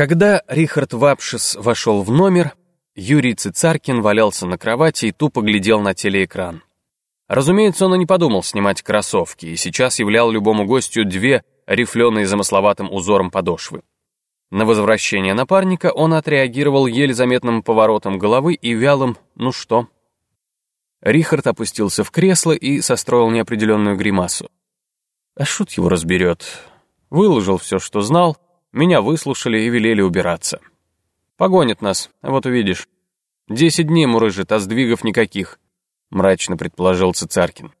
Когда Рихард Вапшис вошел в номер, Юрий Цицаркин валялся на кровати и тупо глядел на телеэкран. Разумеется, он и не подумал снимать кроссовки, и сейчас являл любому гостю две рифленые замысловатым узором подошвы. На возвращение напарника он отреагировал еле заметным поворотом головы и вялым «ну что?». Рихард опустился в кресло и состроил неопределенную гримасу. А шут его разберет. Выложил все, что знал, меня выслушали и велели убираться. Погонит нас, вот увидишь. Десять дней мурыжит, а сдвигов никаких, мрачно предположил Цицаркин.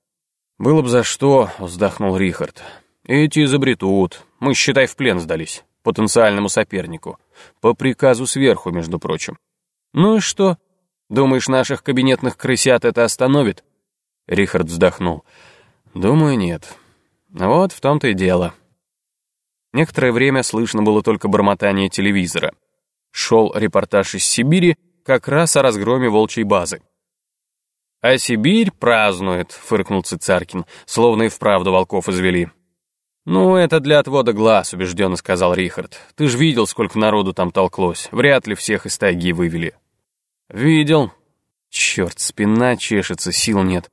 Было бы за что, вздохнул Рихард. Эти изобретут. Мы, считай, в плен сдались. Потенциальному сопернику. По приказу сверху, между прочим. Ну и что? Думаешь, наших кабинетных крысят это остановит? Рихард вздохнул. Думаю, нет. Вот в том-то и дело. Некоторое время слышно было только бормотание телевизора. Шел репортаж из Сибири как раз о разгроме волчьей базы. «А Сибирь празднует», — фыркнул Цицаркин, словно и вправду волков извели. «Ну, это для отвода глаз», — убежденно сказал Рихард. «Ты ж видел, сколько народу там толклось. Вряд ли всех из тайги вывели». «Видел». Черт, спина чешется, сил нет.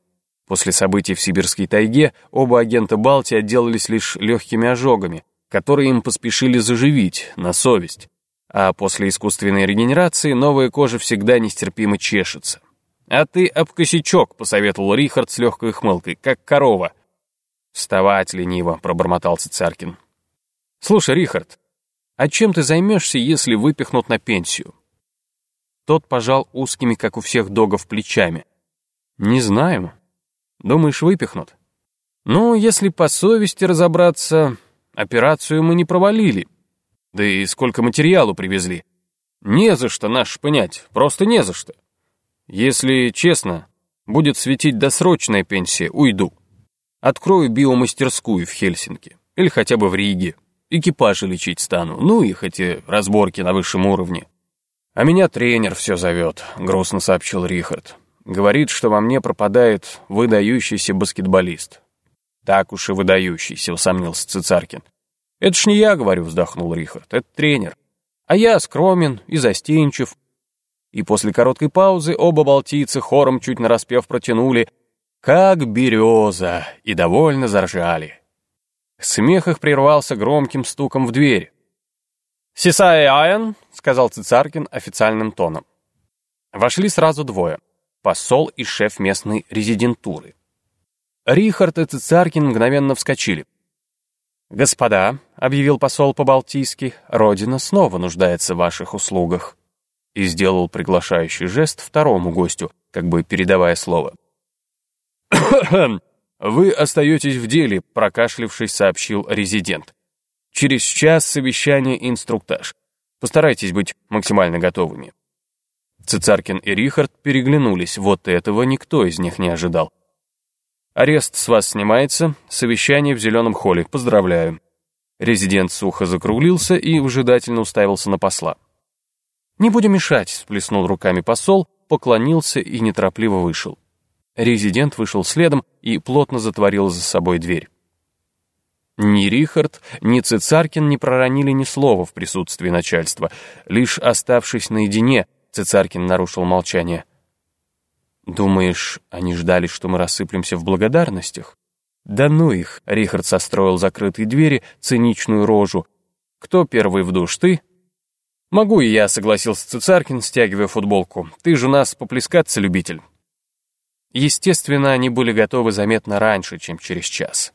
После событий в сибирской тайге оба агента Балти отделались лишь легкими ожогами, которые им поспешили заживить, на совесть. А после искусственной регенерации новая кожа всегда нестерпимо чешется. «А ты об косячок», — посоветовал Рихард с легкой хмылкой, как корова. «Вставать лениво», — пробормотал Цицаркин. «Слушай, Рихард, а чем ты займешься, если выпихнут на пенсию?» Тот пожал узкими, как у всех догов, плечами. «Не знаю. Думаешь, выпихнут?» «Ну, если по совести разобраться, Операцию мы не провалили. Да и сколько материалу привезли. Не за что наш понять, просто не за что. Если честно, будет светить досрочная пенсия, уйду. Открою биомастерскую в Хельсинки. Или хотя бы в Риге. Экипажи лечить стану. Ну и хоть и разборки на высшем уровне. А меня тренер все зовет, грустно сообщил Рихард. Говорит, что во мне пропадает выдающийся баскетболист. Так уж и выдающийся, усомнился Цицаркин. Это ж не я, говорю, вздохнул Рихард, это тренер. А я скромен и застенчив. И после короткой паузы оба балтийца хором чуть нараспев протянули «Как береза!» и довольно заржали. Смех их прервался громким стуком в дверь. «Сисай Аян», — сказал Цицаркин официальным тоном. Вошли сразу двое — посол и шеф местной резидентуры. Рихард и Цицаркин мгновенно вскочили. «Господа», — объявил посол по-балтийски, — «Родина снова нуждается в ваших услугах». И сделал приглашающий жест второму гостю, как бы передавая слово. «Вы остаетесь в деле», — прокашлившись, сообщил резидент. «Через час совещание и инструктаж. Постарайтесь быть максимально готовыми». Цицаркин и Рихард переглянулись, вот этого никто из них не ожидал. Арест с вас снимается, совещание в зеленом холле, поздравляю». Резидент сухо закруглился и выжидательно уставился на посла. «Не будем мешать», — сплеснул руками посол, поклонился и неторопливо вышел. Резидент вышел следом и плотно затворил за собой дверь. Ни Рихард, ни Цицаркин не проронили ни слова в присутствии начальства. Лишь оставшись наедине, Цицаркин нарушил молчание — Думаешь, они ждали, что мы рассыплемся в благодарностях? Да ну их, Рихард состроил закрытые двери, циничную рожу. Кто первый в душ, ты? Могу и я, согласился Цицаркин, стягивая футболку. Ты же у нас поплескаться любитель. Естественно, они были готовы заметно раньше, чем через час.